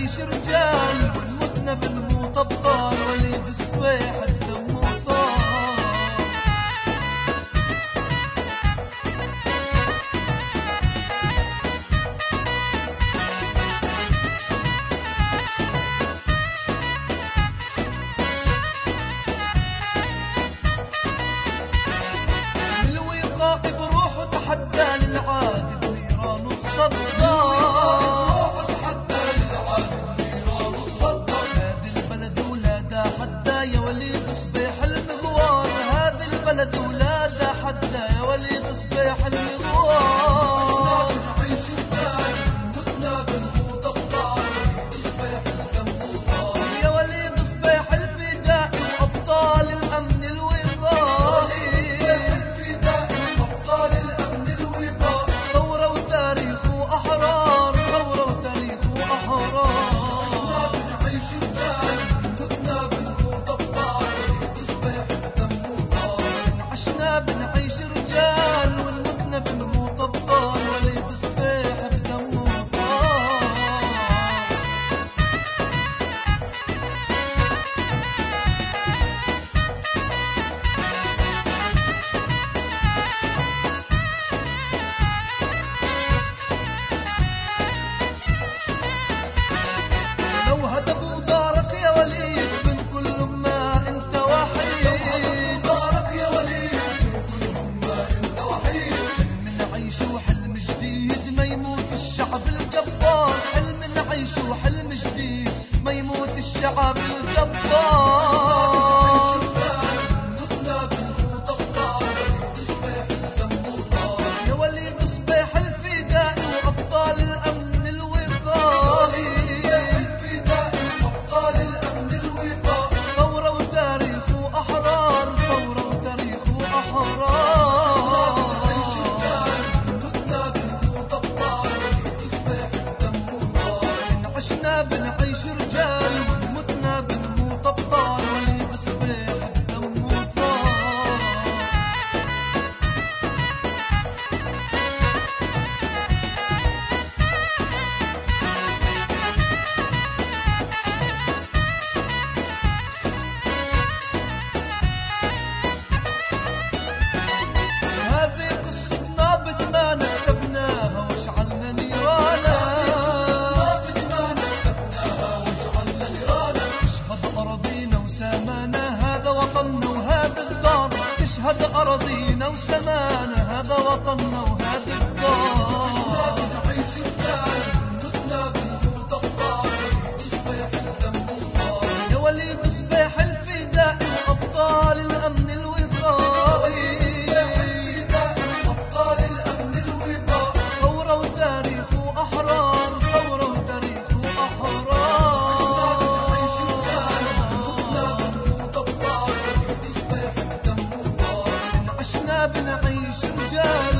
عايش رجال متنا بالنار الشعب senja